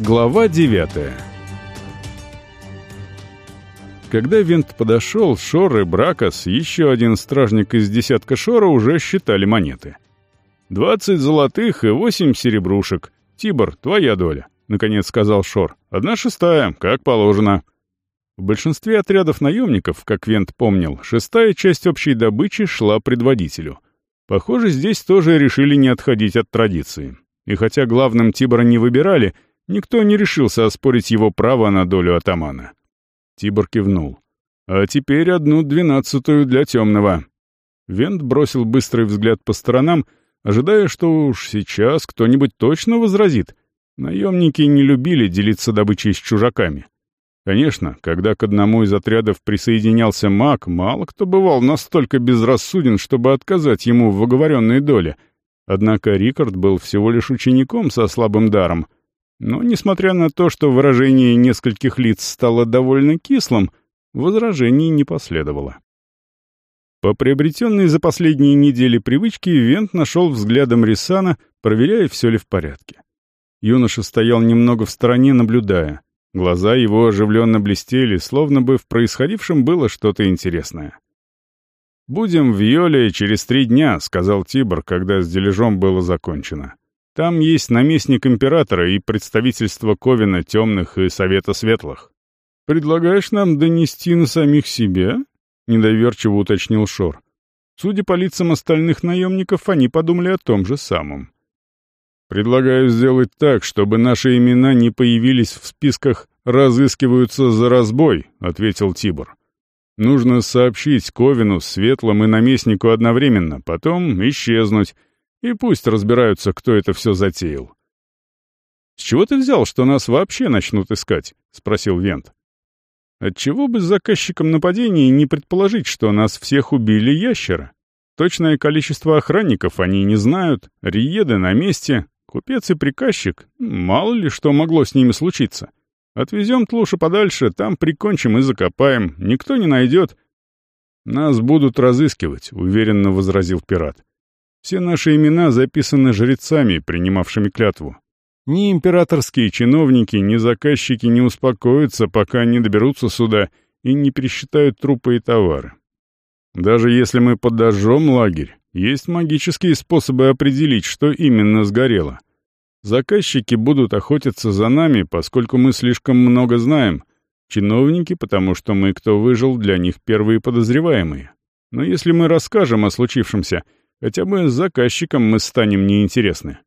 Глава 9 Когда Винт подошел, Шор и Бракос, еще один стражник из десятка Шора, уже считали монеты. «Двадцать золотых и восемь серебрушек. Тибор, твоя доля», — наконец сказал Шор. «Одна шестая, как положено». В большинстве отрядов наемников, как Вент помнил, шестая часть общей добычи шла предводителю. Похоже, здесь тоже решили не отходить от традиции. И хотя главным Тибора не выбирали — Никто не решился оспорить его право на долю атамана. Тибор кивнул. «А теперь одну двенадцатую для темного». Вент бросил быстрый взгляд по сторонам, ожидая, что уж сейчас кто-нибудь точно возразит. Наемники не любили делиться добычей с чужаками. Конечно, когда к одному из отрядов присоединялся маг, мало кто бывал настолько безрассуден, чтобы отказать ему в оговоренной доле. Однако Рикард был всего лишь учеником со слабым даром — но, несмотря на то, что выражение нескольких лиц стало довольно кислым, возражений не последовало. По приобретенной за последние недели привычке Вент нашел взглядом Рисана, проверяя, все ли в порядке. Юноша стоял немного в стороне, наблюдая. Глаза его оживленно блестели, словно бы в происходившем было что-то интересное. «Будем в Йоле через три дня», — сказал Тибор, когда с дележом было закончено. Там есть наместник императора и представительство Ковина Темных и Совета Светлых. «Предлагаешь нам донести на самих себя?» — недоверчиво уточнил Шор. Судя по лицам остальных наемников, они подумали о том же самом. «Предлагаю сделать так, чтобы наши имена не появились в списках «разыскиваются за разбой», — ответил Тибор. «Нужно сообщить Ковину, Светлым и Наместнику одновременно, потом исчезнуть, и пусть разбираются, кто это все затеял. «С чего ты взял, что нас вообще начнут искать?» — спросил Вент. «Отчего бы заказчиком нападения не предположить, что нас всех убили ящера? Точное количество охранников они не знают, риеды на месте, купец и приказчик, мало ли что могло с ними случиться. Отвезем Тлуша подальше, там прикончим и закопаем, никто не найдет». «Нас будут разыскивать», — уверенно возразил пират. Все наши имена записаны жрецами, принимавшими клятву. Ни императорские чиновники, ни заказчики не успокоятся, пока не доберутся сюда и не пересчитают трупы и товары. Даже если мы подожжем лагерь, есть магические способы определить, что именно сгорело. Заказчики будут охотиться за нами, поскольку мы слишком много знаем. Чиновники, потому что мы, кто выжил, для них первые подозреваемые. Но если мы расскажем о случившемся — Хотя бы с заказчиком мы станем неинтересны.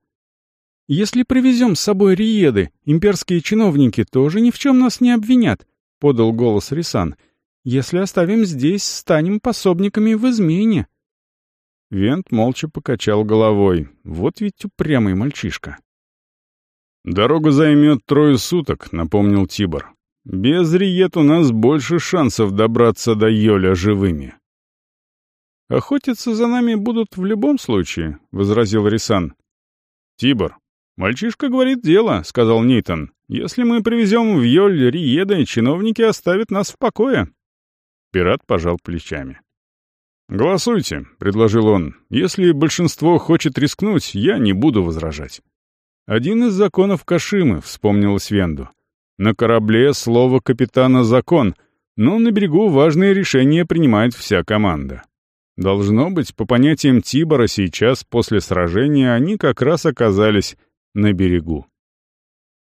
«Если привезем с собой риеды, имперские чиновники тоже ни в чем нас не обвинят», — подал голос Рисан. «Если оставим здесь, станем пособниками в измене». Вент молча покачал головой. Вот ведь упрямый мальчишка. «Дорога займет трое суток», — напомнил Тибор. «Без риет у нас больше шансов добраться до Йоля живыми». «Охотиться за нами будут в любом случае», — возразил Рисан. «Тибор, мальчишка говорит дело», — сказал Нейтон. «Если мы привезем в Йоль Риеда, чиновники оставят нас в покое». Пират пожал плечами. «Голосуйте», — предложил он. «Если большинство хочет рискнуть, я не буду возражать». «Один из законов Кашимы», — вспомнил Свенду. «На корабле слово капитана — закон, но на берегу важные решения принимает вся команда». Должно быть, по понятиям Тибора сейчас, после сражения, они как раз оказались на берегу.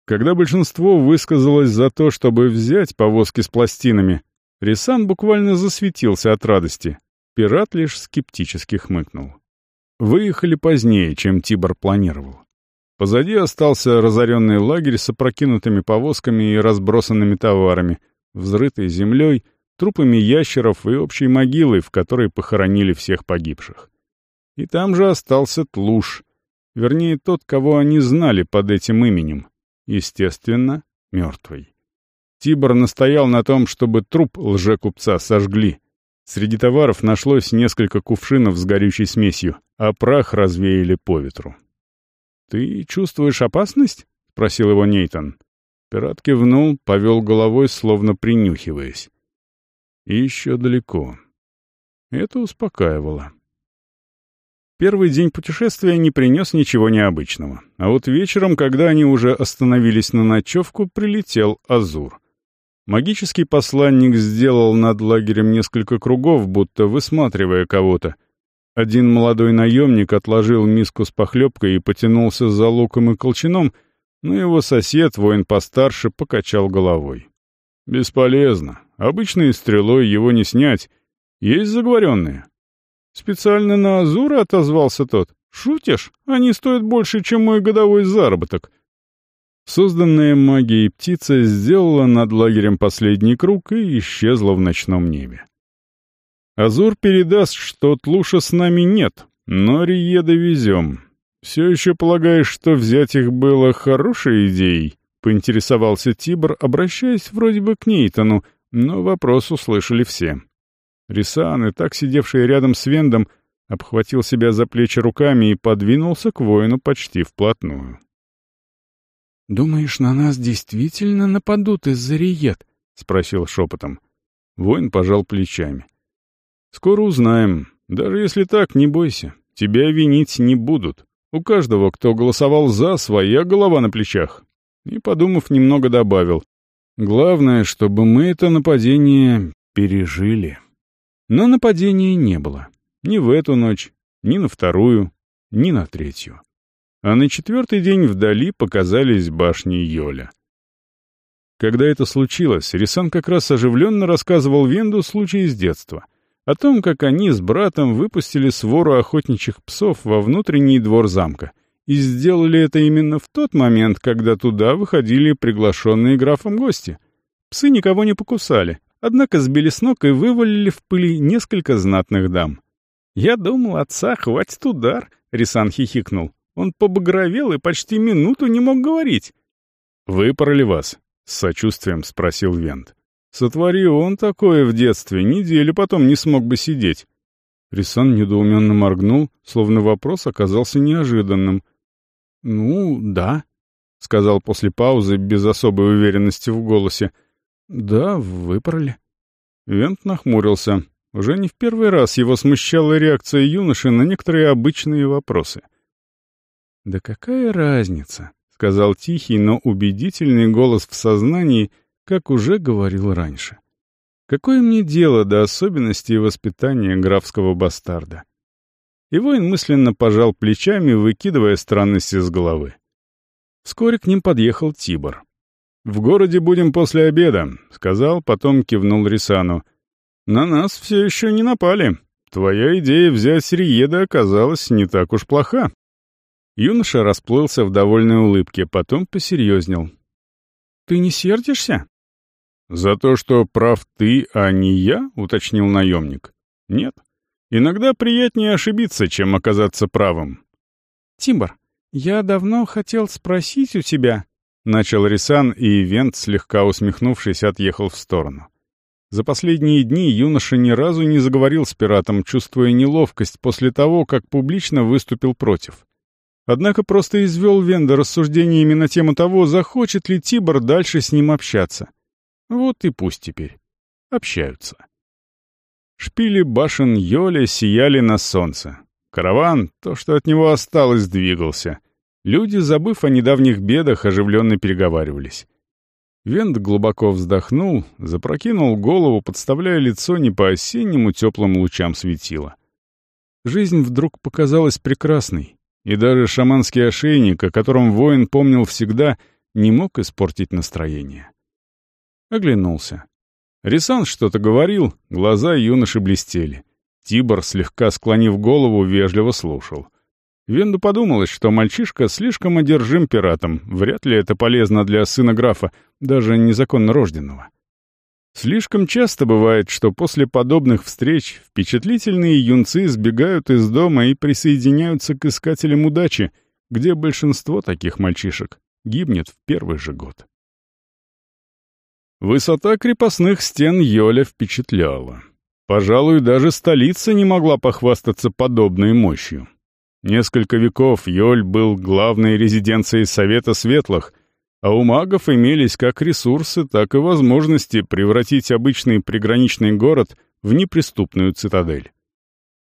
Когда большинство высказалось за то, чтобы взять повозки с пластинами, Рисан буквально засветился от радости. Пират лишь скептически хмыкнул. Выехали позднее, чем Тибор планировал. Позади остался разоренный лагерь с опрокинутыми повозками и разбросанными товарами, взрытой землей — трупами ящеров и общей могилой, в которой похоронили всех погибших. И там же остался Тлуш, вернее, тот, кого они знали под этим именем, естественно, мертвый. Тибор настоял на том, чтобы труп лжекупца сожгли. Среди товаров нашлось несколько кувшинов с горючей смесью, а прах развеяли по ветру. «Ты чувствуешь опасность?» — спросил его Нейтон. Пират кивнул, повел головой, словно принюхиваясь. И еще далеко. Это успокаивало. Первый день путешествия не принес ничего необычного. А вот вечером, когда они уже остановились на ночевку, прилетел Азур. Магический посланник сделал над лагерем несколько кругов, будто высматривая кого-то. Один молодой наемник отложил миску с похлебкой и потянулся за луком и колчаном, но его сосед, воин постарше, покачал головой. «Бесполезно. Обычной стрелой его не снять. Есть заговоренные. «Специально на Азура?» — отозвался тот. «Шутишь? Они стоят больше, чем мой годовой заработок». Созданная магией птица сделала над лагерем последний круг и исчезла в ночном небе. Азур передаст, что Тлуша с нами нет, но Риеда везем. Все еще полагаешь, что взять их было хорошей идеей?» — поинтересовался Тибр, обращаясь вроде бы к Нейтану, но вопрос услышали все. Рисан, и так сидевший рядом с Вендом, обхватил себя за плечи руками и подвинулся к воину почти вплотную. «Думаешь, на нас действительно нападут из-за риет?» — спросил шепотом. Воин пожал плечами. «Скоро узнаем. Даже если так, не бойся. Тебя винить не будут. У каждого, кто голосовал «за», своя голова на плечах». И, подумав, немного добавил. «Главное, чтобы мы это нападение пережили». Но нападения не было. Ни в эту ночь, ни на вторую, ни на третью. А на четвертый день вдали показались башни Йоля. Когда это случилось, Рисан как раз оживленно рассказывал Венду случай из детства. О том, как они с братом выпустили свору охотничьих псов во внутренний двор замка. И сделали это именно в тот момент, когда туда выходили приглашенные графом гости. Псы никого не покусали, Однако сбили с ног и вывалили в пыли несколько знатных дам. «Я думал, отца хватит удар», — Рисан хихикнул. Он побагровел и почти минуту не мог говорить. «Выпороли вас?» — с сочувствием спросил Вент. «Сотвори он такое в детстве, неделю потом не смог бы сидеть». Рисан недоуменно моргнул, словно вопрос оказался неожиданным. «Ну, да», — сказал после паузы без особой уверенности в голосе. «Да, выпороли». Вент нахмурился. Уже не в первый раз его смущала реакция юноши на некоторые обычные вопросы. «Да какая разница?» — сказал тихий, но убедительный голос в сознании, как уже говорил раньше. «Какое мне дело до особенностей воспитания графского бастарда?» И воин мысленно пожал плечами, выкидывая странности с головы. Вскоре к ним подъехал Тибор. «В городе будем после обеда», — сказал, потом кивнул Рисану. «На нас все еще не напали. Твоя идея взять Риеда оказалась не так уж плоха». Юноша расплылся в довольной улыбке, потом посерьезнел. «Ты не сердишься?» «За то, что прав ты, а не я?» — уточнил наемник. «Нет. Иногда приятнее ошибиться, чем оказаться правым». «Тимбор, я давно хотел спросить у тебя...» Начал Рисан, и Вент, слегка усмехнувшись, отъехал в сторону. За последние дни юноша ни разу не заговорил с пиратом, чувствуя неловкость после того, как публично выступил против. Однако просто извел Венда рассуждениями на тему того, захочет ли Тибор дальше с ним общаться. Вот и пусть теперь. Общаются. Шпили башен Йоля сияли на солнце. Караван, то, что от него осталось, двигался — Люди, забыв о недавних бедах, оживленно переговаривались. Вент глубоко вздохнул, запрокинул голову, подставляя лицо не по осеннему теплым лучам светила. Жизнь вдруг показалась прекрасной, и даже шаманский ошейник, о котором воин помнил всегда, не мог испортить настроение. Оглянулся. Рисан что-то говорил, глаза юноши блестели. Тибор, слегка склонив голову, вежливо слушал — Венду подумалось, что мальчишка слишком одержим пиратом, вряд ли это полезно для сына графа, даже незаконно рожденного. Слишком часто бывает, что после подобных встреч впечатлительные юнцы сбегают из дома и присоединяются к искателям удачи, где большинство таких мальчишек гибнет в первый же год. Высота крепостных стен Йоля впечатляла. Пожалуй, даже столица не могла похвастаться подобной мощью. Несколько веков Йоль был главной резиденцией Совета Светлых, а у магов имелись как ресурсы, так и возможности превратить обычный приграничный город в неприступную цитадель.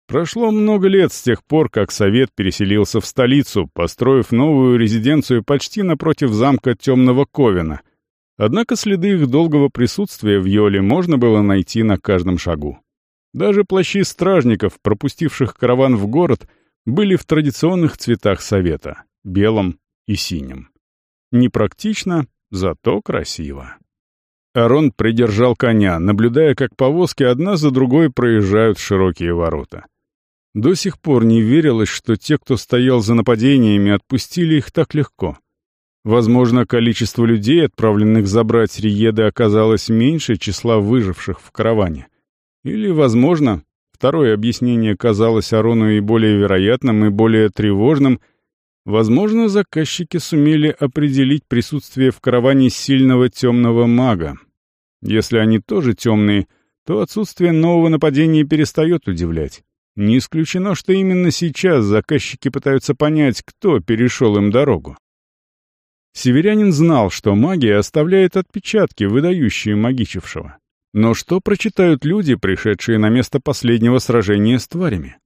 Прошло много лет с тех пор, как Совет переселился в столицу, построив новую резиденцию почти напротив замка Темного Ковина. Однако следы их долгого присутствия в Йоле можно было найти на каждом шагу. Даже плащи стражников, пропустивших караван в город, были в традиционных цветах Совета — белом и синим. Непрактично, зато красиво. Арон придержал коня, наблюдая, как повозки одна за другой проезжают широкие ворота. До сих пор не верилось, что те, кто стоял за нападениями, отпустили их так легко. Возможно, количество людей, отправленных забрать Риеды, оказалось меньше числа выживших в караване. Или, возможно, второе объяснение казалось Арону и более вероятным, и более тревожным, возможно, заказчики сумели определить присутствие в караване сильного темного мага. Если они тоже темные, то отсутствие нового нападения перестает удивлять. Не исключено, что именно сейчас заказчики пытаются понять, кто перешел им дорогу. Северянин знал, что магия оставляет отпечатки, выдающие магичевшего. Но что прочитают люди, пришедшие на место последнего сражения с тварями?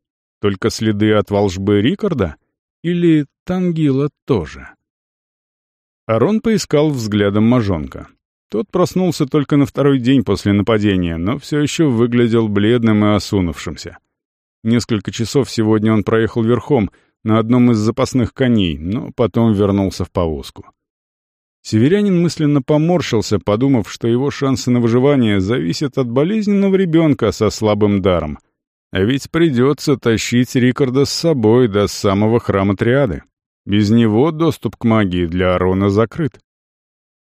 Только следы от волжбы Рикарда? Или Тангила тоже? Арон поискал взглядом Мажонка. Тот проснулся только на второй день после нападения, но все еще выглядел бледным и осунувшимся. Несколько часов сегодня он проехал верхом на одном из запасных коней, но потом вернулся в повозку. Северянин мысленно поморщился, подумав, что его шансы на выживание зависят от болезненного ребенка со слабым даром. А ведь придется тащить Рикарда с собой до самого храма Триады. Без него доступ к магии для Арона закрыт.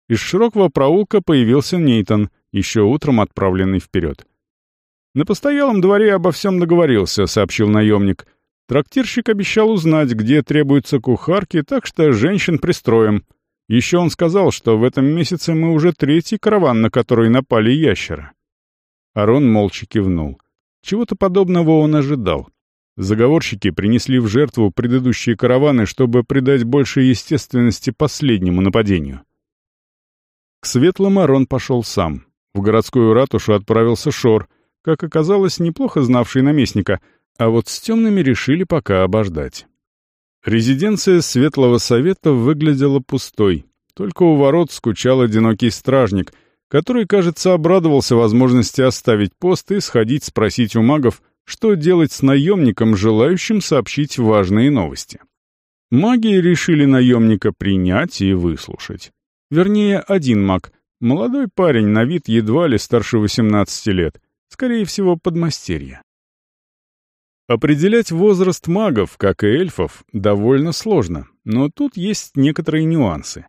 Из широкого проулка появился Нейтон, еще утром отправленный вперед. «На постоялом дворе обо всем договорился», — сообщил наемник. «Трактирщик обещал узнать, где требуются кухарки, так что женщин пристроим. Еще он сказал, что в этом месяце мы уже третий караван, на который напали ящеры». Арон молча кивнул. Чего-то подобного он ожидал. Заговорщики принесли в жертву предыдущие караваны, чтобы придать больше естественности последнему нападению. К светлым Арон пошел сам. В городскую ратушу отправился Шор, как оказалось, неплохо знавший наместника, а вот с темными решили пока обождать. Резиденция Светлого Совета выглядела пустой, только у ворот скучал одинокий стражник, который, кажется, обрадовался возможности оставить пост и сходить спросить у магов, что делать с наемником, желающим сообщить важные новости. Маги решили наемника принять и выслушать. Вернее, один маг, молодой парень, на вид едва ли старше 18 лет, Скорее всего, подмастерье. Определять возраст магов, как и эльфов, довольно сложно, но тут есть некоторые нюансы.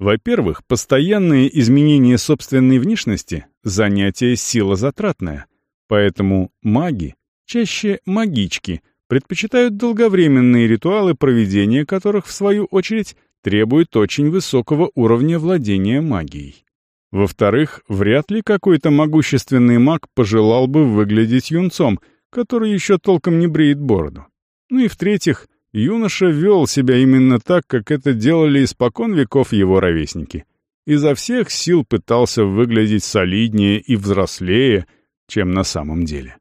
Во-первых, постоянные изменения собственной внешности — занятие силозатратное, поэтому маги, чаще магички, предпочитают долговременные ритуалы, проведения которых, в свою очередь, требуют очень высокого уровня владения магией. Во-вторых, вряд ли какой-то могущественный маг пожелал бы выглядеть юнцом, который еще толком не бреет бороду. Ну и в-третьих, юноша вел себя именно так, как это делали испокон веков его ровесники. Изо всех сил пытался выглядеть солиднее и взрослее, чем на самом деле.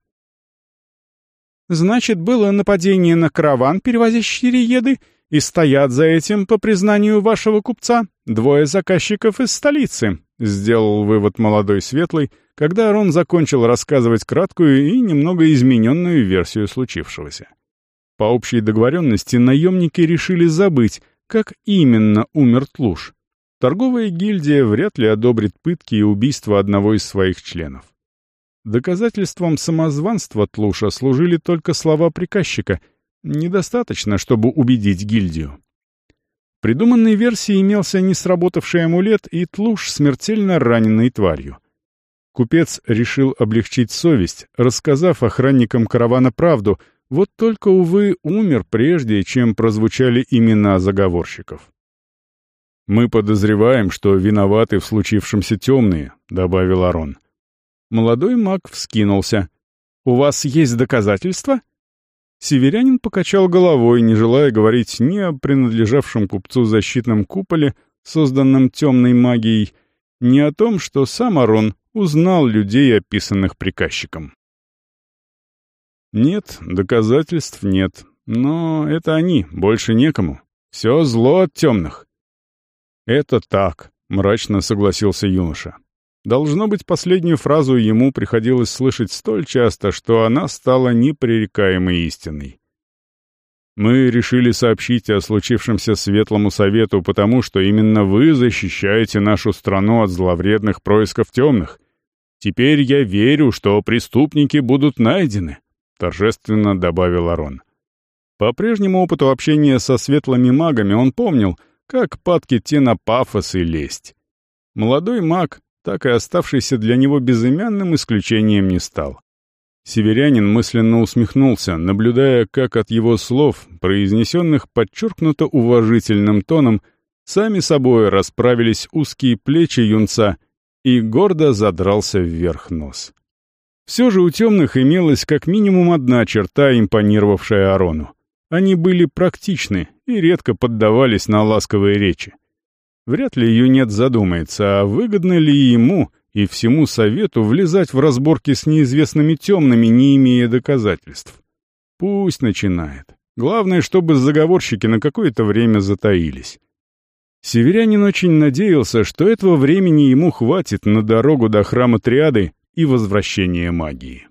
«Значит, было нападение на караван, перевозящий риеды, и стоят за этим, по признанию вашего купца, двое заказчиков из столицы», — сделал вывод молодой светлый, когда Арон закончил рассказывать краткую и немного измененную версию случившегося. По общей договоренности наемники решили забыть, как именно умер Тлуш. Торговая гильдия вряд ли одобрит пытки и убийство одного из своих членов. Доказательством самозванства Тлуша служили только слова приказчика. Недостаточно, чтобы убедить гильдию придуманной версии имелся не сработавший амулет и тлуш смертельно раненой тварью. Купец решил облегчить совесть, рассказав охранникам каравана правду, вот только, увы, умер прежде, чем прозвучали имена заговорщиков. «Мы подозреваем, что виноваты в случившемся темные», — добавил Арон. Молодой маг вскинулся. «У вас есть доказательства?» Северянин покачал головой, не желая говорить ни о принадлежавшем купцу защитном куполе, созданном темной магией, ни о том, что сам Арон узнал людей, описанных приказчиком. Нет, доказательств нет. Но это они, больше некому. Все зло от темных. Это так, мрачно согласился юноша. Должно быть, последнюю фразу ему приходилось слышать столь часто, что она стала непререкаемой истиной. Мы решили сообщить о случившемся Светлому Совету, потому что именно вы защищаете нашу страну от зловредных происков темных. Теперь я верю, что преступники будут найдены», — торжественно добавил Арон. По прежнему опыту общения со светлыми магами он помнил, как падки те на пафос и лесть. Молодой маг, так и оставшийся для него безымянным, исключением не стал. Северянин мысленно усмехнулся, наблюдая, как от его слов, произнесенных подчеркнуто уважительным тоном, сами собой расправились узкие плечи юнца и гордо задрался вверх нос. Все же у темных имелась как минимум одна черта, импонировавшая Арону. Они были практичны и редко поддавались на ласковые речи. Вряд ли юнец задумается, а выгодно ли ему — и всему совету влезать в разборки с неизвестными темными, не имея доказательств. Пусть начинает. Главное, чтобы заговорщики на какое-то время затаились. Северянин очень надеялся, что этого времени ему хватит на дорогу до храма Триады и возвращения магии.